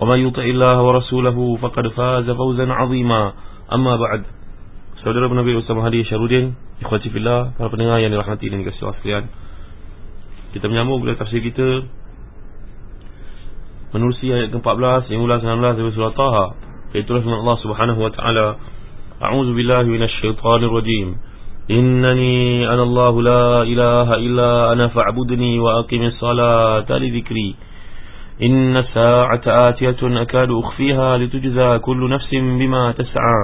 ومن يطع الله ورسوله فقد فاز فوزا عظيما أما بعد Saudara Nabi Ustaz Mahdi Syarudin Ikhwati Fillah Para pendengar yang dirahmati dan dikasih Allah sekalian Kita menyambung kepada tafsir kita Menerusi ayat ke-14 15 19 dari surah Taha Itulah firman Allah Subhanahu wa taala A'udzu billahi minasyaitonir rajim Innani ana Allah la ilaha illa ana fa'budni wa aqimis salata li dhikri إن الساعة آتية أكاد أخفيها لتجزى كل نفس بما تسعى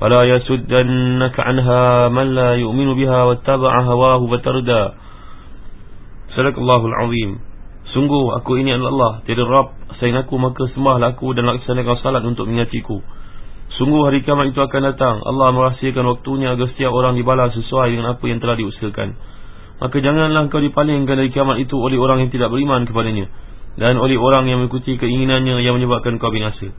فلا يسدنك عنها من لا يؤمن بها واتبع هواه فتردى صدق الله العظيم Sungguh aku ini adalah Allah Tiada Rab Selain aku maka sembahlah aku Dan laksanakan salat untuk mengingatiku Sungguh hari kiamat itu akan datang Allah merahsiakan waktunya Agar setiap orang dibalas sesuai dengan apa yang telah diusahakan Maka janganlah kau dipalingkan dari kiamat itu Oleh orang yang tidak beriman kepadanya dan oleh orang yang mengikuti keinginannya yang menyebabkan kau binasa.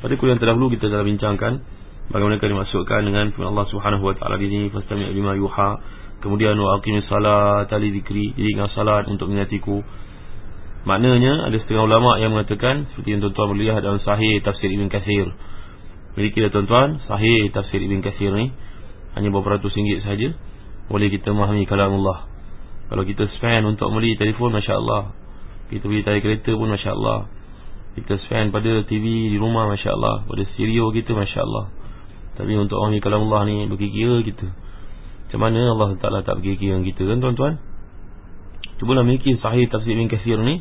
Pada kuliah terdahulu kita telah bincangkan bagaimana dimasukkan dengan firman Allah Subhanahu wa taala di sini fastami' bima yuha. Kemudian wa aqimis salat li dzikri. Jadi dengan salat untuk mengingatiku. Maknanya ada setengah ulama yang mengatakan seperti yang tuan-tuan melihat dalam sahih tafsir Ibn Katsir miliki dah tuan-tuan sahih tafsir Ibn Katsir ni hanya beberapa ratus ringgit saja. Boleh kita memahami kalam Allah kalau kita spend untuk beli telefon Masya Allah Kita beli tayar kereta pun Masya Allah Kita spend pada TV di rumah Masya Allah Pada stereo kita Masya Allah Tapi untuk orang kalam Allah ni Berkira kita. Macam mana Allah Ta'ala tak berkira kita kan tuan-tuan? Cubalah memiliki sahih tafsir bin kasir ni.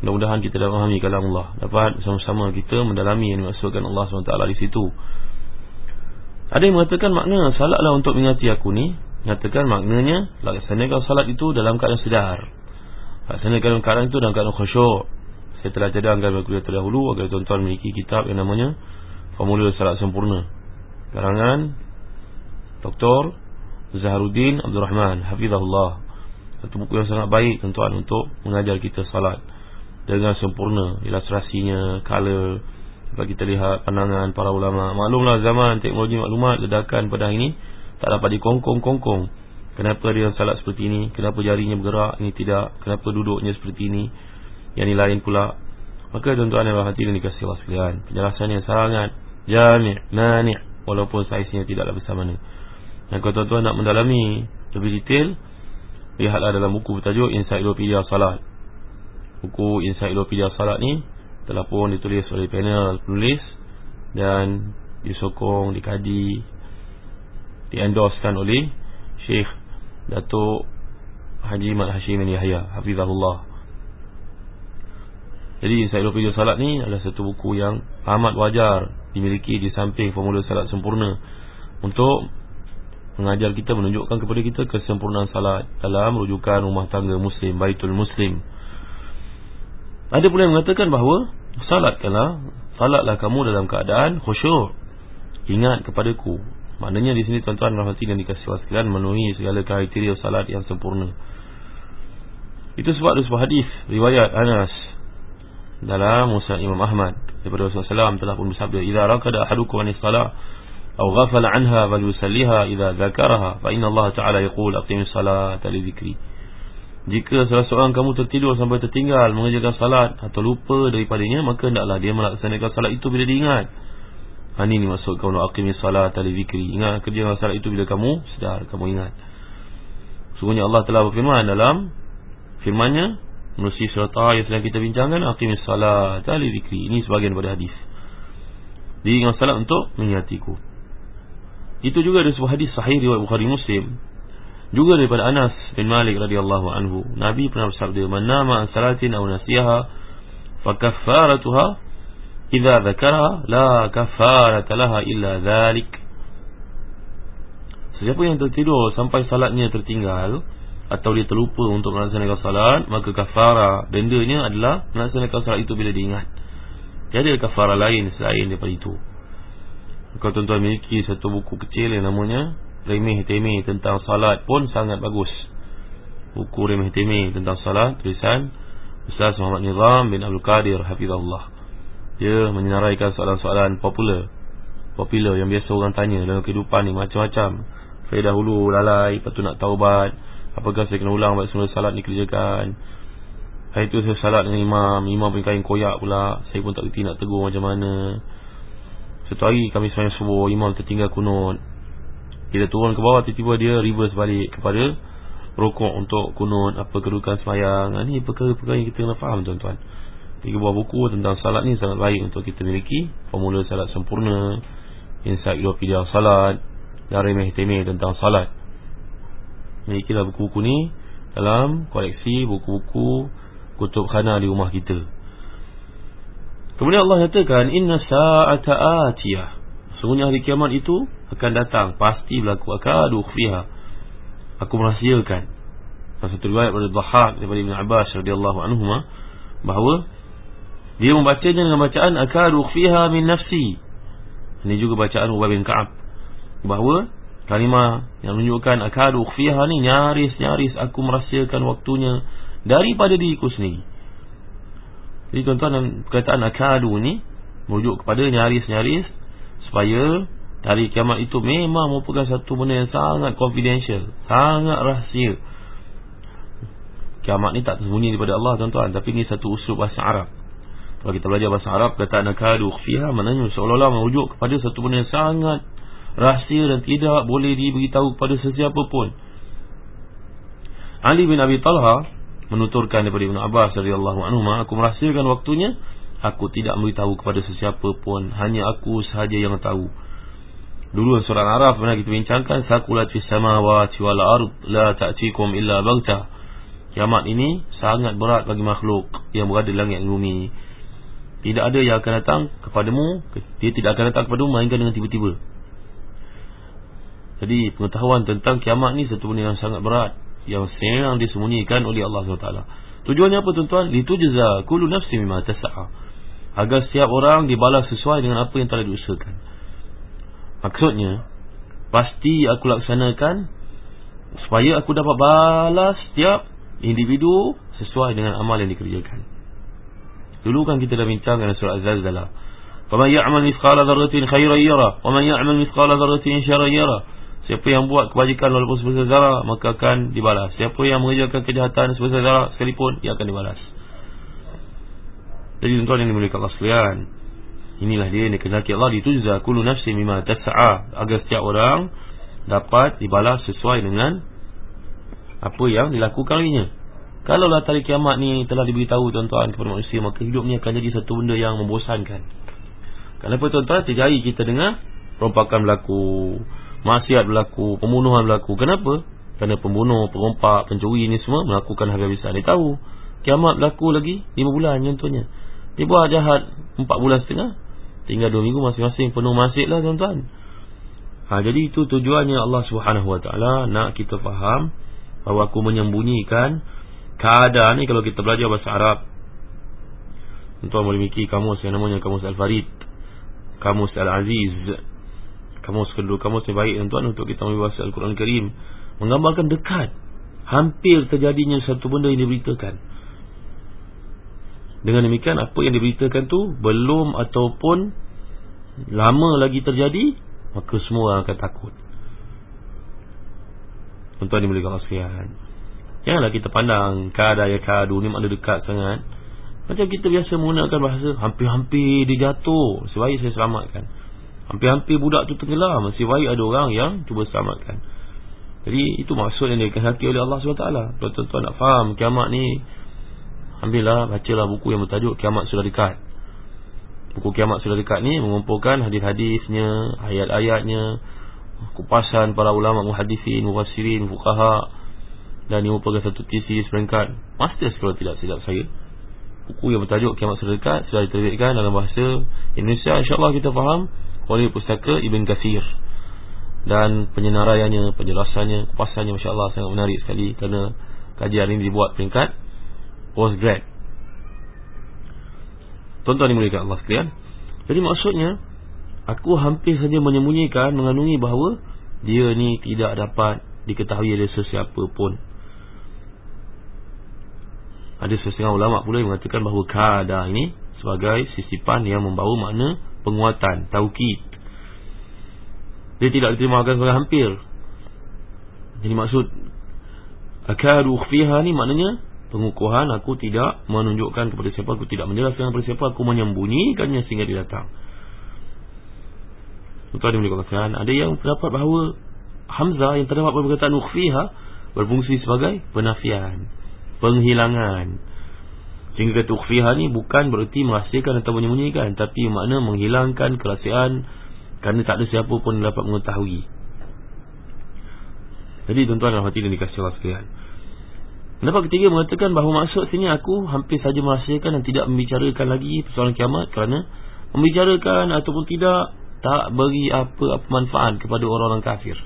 Mudah-mudahan kita dapat memahami kalam Allah. Dapat sama-sama kita mendalami yang dimaksudkan Allah SWT di situ. Ada yang mengatakan makna Salatlah untuk mengingati aku ni Nyatakan maknanya Laksanakan salat itu dalam keadaan sedar. Laksanakan keadaan itu dalam keadaan khusyuk. Saya telah cadangkan pada kuliah terdahulu Agar tuan-tuan memiliki kitab yang namanya Formula Salat Sempurna. Karangan Dr. Zaharuddin Abdul Rahman Hafizahullah. Satu buku yang sangat baik tuan-tuan Untuk mengajar kita salat Dengan sempurna. Ilustrasinya Color Kalau kita lihat pandangan para ulama. Maklumlah zaman teknologi maklumat Ledakan pada hari ini tak dapat dikongkong-kongkong. Kenapa dia salat seperti ini? Kenapa jarinya bergerak? Ini tidak. Kenapa duduknya seperti ini? Yang ini lain pula. Maka tuan-tuan yang berhati dan dikasih Allah sekalian Penjelasannya sangat Jami' Mani' Walaupun saiznya tidaklah bersama ni Dan kalau tuan-tuan nak mendalami Lebih detail Lihatlah dalam buku bertajuk Encyclopedia Salat. Buku Encyclopedia Salat ni Telah pun ditulis oleh panel penulis Dan disokong, dikaji diendoskan oleh Syekh Datuk Haji Mat Hashim bin Yahya Hafizahullah Jadi Encyclopedia Salat ni adalah satu buku yang amat wajar dimiliki di samping formula salat sempurna untuk mengajar kita menunjukkan kepada kita kesempurnaan salat dalam rujukan rumah tangga muslim Baitul Muslim. Ada pula yang mengatakan bahawa salatkanlah salatlah kamu dalam keadaan khusyuk. Ingat kepadaku Maknanya di sini tuan-tuan rahmati dan dikasih sekalian memenuhi segala kriteria salat yang sempurna. Itu sebab ada sebuah hadis riwayat Anas dalam Musnad Imam Ahmad daripada Rasulullah SAW telah pun bersabda idza raqada ahadukum anis salat atau ghafala anha falyusalliha idza dzakaraha fa inna Allah ta'ala yaqul aqimis salata li dzikri jika salah seorang kamu tertidur sampai tertinggal mengerjakan salat atau lupa daripadanya maka hendaklah dia melaksanakan salat itu bila diingat Ini maksud kau nak aqimi salat ali zikri. Ingat kerja salat itu bila kamu sedar, kamu ingat. Sungguhnya Allah telah berfirman dalam firman-Nya, Menerusi serta yang sedang kita bincangkan Aqimis salat Ali zikri. Ini sebagian daripada hadis. Dirikan salat untuk mengingatiku Itu juga ada sebuah hadis sahih Riwayat Bukhari Muslim. Juga daripada Anas bin Malik radhiyallahu anhu. Nabi pernah bersabda Man nama salatin aw nasiyaha Fakaffaratuha Iza zakara La kaffarata laha illa dhalik Sesiapa yang tertidur Sampai salatnya tertinggal atau dia terlupa untuk melaksanakan salat maka kafara dendanya adalah melaksanakan salat itu bila diingat. Tiada kafara lain selain daripada itu. Kalau tuan-tuan memiliki satu buku kecil yang namanya remeh temeh tentang salat pun sangat bagus. Buku remeh temeh tentang salat tulisan Ustaz Muhammad Nizam bin Abdul Qadir Hafizullah dia menyaraikan soalan-soalan popular popular yang biasa orang tanya dalam kehidupan ni macam-macam. Saya dahulu lalai lepas tu nak taubat. Apakah saya kena ulang Baik semula salat dikerjakan? Hari itu saya salat dengan imam. Imam pun kain koyak pula. Saya pun tak kerti nak tegur macam mana. Satu hari kami semayang subuh Imam tertinggal kunut. Kita turun ke bawah Tiba-tiba dia reverse balik kepada Rokok untuk kunut. Apa kedudukan semayang. Ini perkara-perkara yang kita kena faham tuan-tuan Tiga buah buku tentang salat ni sangat baik untuk kita miliki. Formula salat sempurna pilihan salat Dan remeh-temeh tentang salat. Milikilah buku-buku ni Dalam koleksi buku-buku Kutub khana di rumah kita. Kemudian Allah nyatakan Inna sa'ata atiyah. Sungguhnya hari kiamat itu Akan datang. Pasti berlaku. Akadu khfiha Aku merahsiakan. Satu riwayat pada Dhahak Daripada Ibn Abbas radhiyallahu anhu Bahawa Dia membacanya dengan bacaan Akadu khfiha min nafsi Ini juga bacaan Ubay bin Ka'ab Bahawa kalimah yang menunjukkan akadu khfiha ni nyaris-nyaris aku merahsiakan waktunya daripada diriku sendiri. Jadi tuan-tuan perkataan akadu ni merujuk kepada nyaris-nyaris supaya hari kiamat itu memang merupakan satu benda yang sangat confidential, sangat rahsia. Kiamat ni tak tersembunyi daripada Allah tuan-tuan, tapi ini satu usul bahasa Arab. Kalau kita belajar bahasa Arab, perkataan akadu khfiha maknanya seolah-olah merujuk kepada satu benda yang sangat rahsia dan tidak boleh diberitahu kepada sesiapa pun. Ali bin Abi Talha menuturkan daripada Ibn Abbas radhiyallahu anhu, aku merahsiakan waktunya, aku tidak memberitahu kepada sesiapa pun, hanya aku sahaja yang tahu. Dulu surah Al-Araf pernah kita bincangkan, sakulat fis samawati wal ard la ta'tikum illa baghta. Kiamat ini sangat berat bagi makhluk yang berada di langit dan bumi. Tidak ada yang akan datang kepadamu, dia tidak akan datang kepadamu melainkan dengan tiba-tiba. Jadi pengetahuan tentang kiamat ni satu benda yang sangat berat yang senang disembunyikan oleh Allah SWT. Tujuannya apa tuan-tuan? Litujza kullu nafsin mimma tas'a. Agar setiap orang dibalas sesuai dengan apa yang telah diusahakan. Maksudnya pasti aku laksanakan supaya aku dapat balas setiap individu sesuai dengan amal yang dikerjakan. Dulu kan kita dah bincang dengan surah Az-Zalzalah. Faman ya'mal mithqala dzarratin khairan yara, wa man ya'mal mithqala dzarratin syarran yara. Siapa yang buat kebajikan walaupun sebesar zarah Maka akan dibalas Siapa yang mengerjakan kejahatan sebesar zarah sekalipun Dia akan dibalas Jadi tuan-tuan yang dimulihkan Allah sekalian Inilah dia yang dikenaki Allah Ditujza kulu nafsi mima tas'a Agar setiap orang Dapat dibalas sesuai dengan Apa yang dilakukan olehnya Kalaulah tali kiamat ni Telah diberitahu tuan-tuan kepada manusia Maka hidup ni akan jadi satu benda yang membosankan Kenapa tuan-tuan terjadi kita dengar Rompakan berlaku maksiat berlaku, pembunuhan berlaku. Kenapa? Kerana pembunuh, perompak, pencuri ini semua melakukan habis-habisan. Dia tahu kiamat berlaku lagi 5 bulan contohnya. Dia buat jahat 4 bulan setengah. Tinggal 2 minggu masing-masing penuh maksiat lah tuan-tuan. Ha, jadi itu tujuannya Allah Taala nak kita faham bahawa aku menyembunyikan keadaan ni kalau kita belajar bahasa Arab. Boleh mikir kamus yang namanya kamus Al-Farid. Kamus Al-Aziz kamus kedua kamus yang baik tuan untuk kita membahas Al-Quran Al-Karim menggambarkan dekat hampir terjadinya satu benda yang diberitakan dengan demikian apa yang diberitakan tu belum ataupun lama lagi terjadi maka semua akan takut tuan-tuan Allah sekalian janganlah kita pandang kada ya kadu ni makna dekat sangat. Macam kita biasa menggunakan bahasa hampir-hampir dia jatuh sebaik saya selamatkan. Hampir-hampir budak tu tenggelam Masih baik ada orang yang cuba selamatkan. Jadi itu maksud yang dikehendaki oleh Allah SWT Kalau tuan-tuan nak faham kiamat ni Ambillah bacalah buku yang bertajuk Kiamat Sudah Dekat. Buku Kiamat Sudah Dekat ni mengumpulkan hadis-hadisnya Ayat-ayatnya Kupasan para ulama muhadisin Mufassirin, fukaha Dan ini merupakan satu tesis peringkat Master kalau tidak silap saya. Buku yang bertajuk Kiamat Sudah Dekat Sudah diterbitkan dalam bahasa Indonesia. InsyaAllah kita faham Oleh pustaka Ibn Kathir. Dan penyenaraiannya, penjelasannya, kupasannya Masya Allah sangat menarik sekali Kerana kajian ini dibuat peringkat Postgrad. Tuan-tuan dimulakan Allah sekalian Jadi maksudnya Aku hampir saja menyembunyikan Mengandungi bahawa Dia ni tidak dapat diketahui oleh sesiapa pun Ada sesetengah ulama pula yang mengatakan bahawa Kada ini sebagai sisipan yang membawa makna penguatan, taukid. Dia tidak diterima akan sebagai hampir. Jadi maksud Akadu ukhfiha ni maknanya Pengukuhan aku tidak menunjukkan kepada siapa Aku tidak menjelaskan kepada siapa Aku menyembunyikannya sehingga dia datang. Ada yang Ada yang pendapat bahawa Hamzah yang terdapat perkataan ukhfiha Berfungsi sebagai penafian Penghilangan Sehingga kata ukhfiha ni bukan bererti Merahsiakan atau menyembunyikan Tapi makna menghilangkan kerasian kerana tak ada siapa pun dapat mengetahui Jadi tuan-tuan dan hati dan dikasih Allah sekalian Pendapat ketiga mengatakan bahawa maksud sini aku hampir saja merahsiakan dan tidak membicarakan lagi persoalan kiamat kerana membicarakan ataupun tidak tak beri apa-apa manfaat kepada orang-orang kafir.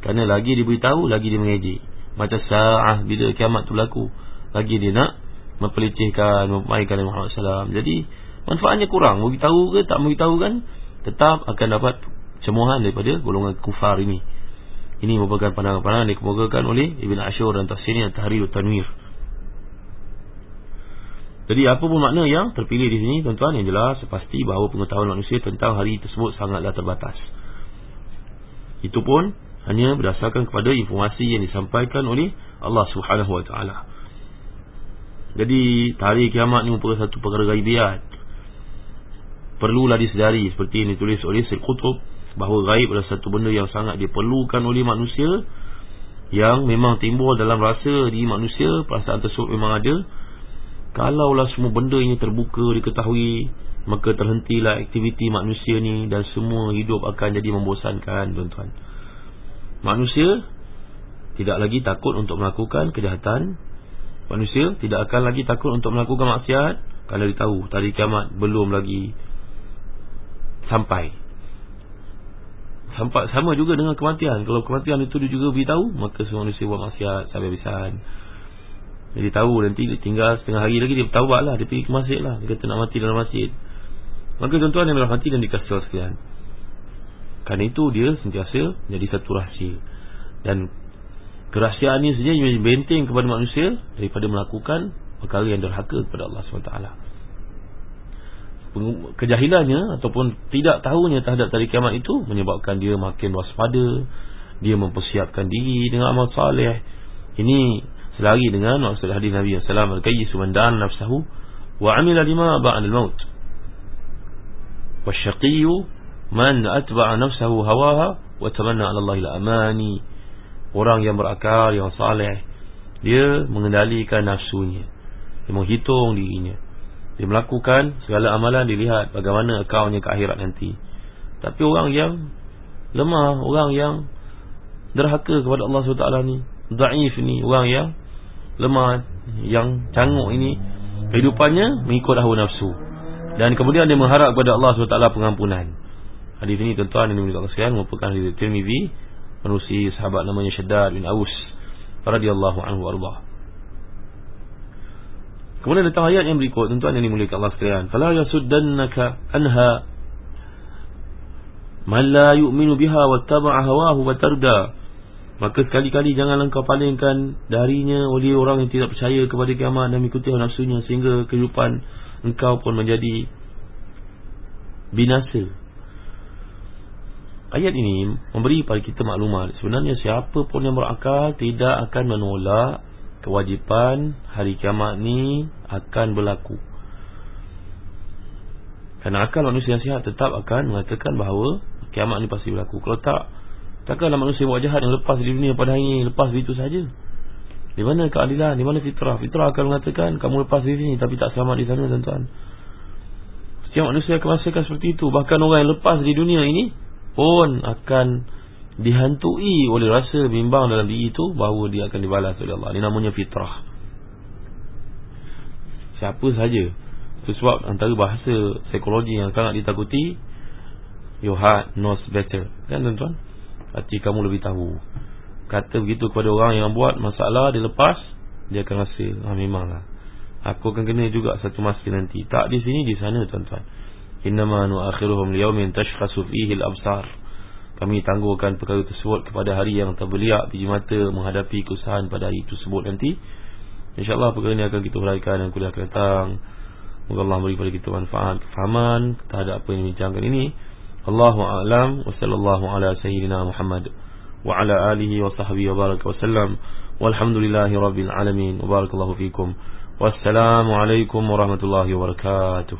Kerana lagi diberitahu, lagi dia mengejek. Macam sa'ah bila kiamat tu berlaku. Lagi dia nak mempelicihkan, mempermainkan Muhammad SAW. Jadi manfaatnya kurang. Beritahu ke tak beritahu kan? tetap akan dapat cemohan daripada golongan kufar ini. Ini merupakan pandangan-pandangan yang dikemukakan oleh Ibn Ashur dan Tafsirnya Tahrir Tanwir. Jadi apa pun makna yang terpilih di sini tuan-tuan yang jelas pasti bahawa pengetahuan manusia tentang hari tersebut sangatlah terbatas. Itu pun hanya berdasarkan kepada informasi yang disampaikan oleh Allah Subhanahu Wa Taala. Jadi tarikh kiamat ini merupakan satu perkara gaibiat perlulah disedari seperti yang ditulis oleh Syed Qutub bahawa gaib adalah satu benda yang sangat diperlukan oleh manusia yang memang timbul dalam rasa di manusia perasaan tersebut memang ada. Kalaulah semua benda ini terbuka diketahui maka terhentilah aktiviti manusia ni dan semua hidup akan jadi membosankan tuan-tuan manusia tidak lagi takut untuk melakukan kejahatan. Manusia tidak akan lagi takut untuk melakukan maksiat kalau ditahu tadi kiamat belum lagi sampai. Sampai sama juga dengan kematian. Kalau kematian itu dia juga beritahu maka semua manusia buat maksiat sampai habisan jadi tahu nanti tinggal setengah hari lagi dia bertaubat lah dia pergi ke masjid lah dia kata nak mati dalam masjid. Maka tuan-tuan yang dalam hati dan dikasih sekalian kerana itu dia sentiasa jadi satu rahsia. Dan kerahsiaan ini saja menjadi benteng kepada manusia daripada melakukan perkara yang derhaka kepada Allah SWT. Kejahilannya ataupun tidak tahunya terhadap hari kiamat itu menyebabkan dia makin waspada dia mempersiapkan diri dengan amal salih ini selari dengan maksud hadis Nabi sallallahu alaihi wasallam al dan nafsuhu wa amila lima ba'da al-maut wasyaqi man atba'a nafsuhu hawaha wa tamanna 'ala Allah al-amani orang yang berakal yang salih dia mengendalikan nafsunya dia menghitung dirinya dia melakukan segala amalan dilihat bagaimana akaunnya ke akhirat nanti. Tapi orang yang lemah, orang yang derhaka kepada Allah SWT ni, daif ni, orang yang lemah, yang canguk ini, kehidupannya mengikut hawa nafsu. Dan kemudian dia mengharap kepada Allah SWT pengampunan. Hadis ini tuan-tuan ini Allah sekalian merupakan hadis Tirmizi menerusi sahabat namanya Syaddad bin Aus radhiyallahu anhu warḍah. Kemudian datang ayat yang berikut Tuan-tuan yang dimuliakan Allah sekalian Fala yasuddannaka anha Man la yu'minu biha wa taba'a hawahu wa tarda Maka sekali-kali janganlah kau palingkan darinya oleh orang yang tidak percaya kepada kiamat dan mengikuti nafsunya sehingga kehidupan engkau pun menjadi binasa. Ayat ini memberi pada kita maklumat sebenarnya siapa pun yang berakal tidak akan menolak kewajipan hari kiamat ni akan berlaku. Kerana akal manusia yang sihat tetap akan mengatakan bahawa kiamat ni pasti berlaku. Kalau tak, takkanlah manusia buat jahat yang lepas di dunia pada hari ini, lepas begitu saja. Di mana keadilan? Di mana fitrah? Fitrah akan mengatakan kamu lepas di sini tapi tak selamat di sana tuan-tuan. Setiap manusia akan merasakan seperti itu. Bahkan orang yang lepas di dunia ini pun akan dihantui oleh rasa bimbang dalam diri itu bahawa dia akan dibalas oleh Allah. Ini namanya fitrah. Siapa saja. Itu sebab antara bahasa psikologi yang sangat ditakuti your heart knows better. Kan tuan-tuan? Hati kamu lebih tahu kata begitu kepada orang yang buat masalah dia lepas dia akan rasa ah memanglah aku akan kena juga satu masa nanti tak di sini di sana tuan-tuan Innama nu'akhiruhum liyaumin tashkhasu fihi al-absar. Kami tangguhkan perkara tersebut kepada hari yang terbeliak biji mata menghadapi kesusahan pada hari tersebut nanti. Insya-Allah perkara ini akan kita huraikan dan kuliah akan datang. Moga Allah beri kepada kita manfaat kefahaman terhadap apa yang dibincangkan ini. Allahu a'lam wa sallallahu ala sayyidina Muhammad wa ala alihi wa sahbihi wa baraka wa sallam. Walhamdulillahi rabbil alamin. Wa barakallahu fikum. Wassalamu alaikum warahmatullahi wabarakatuh.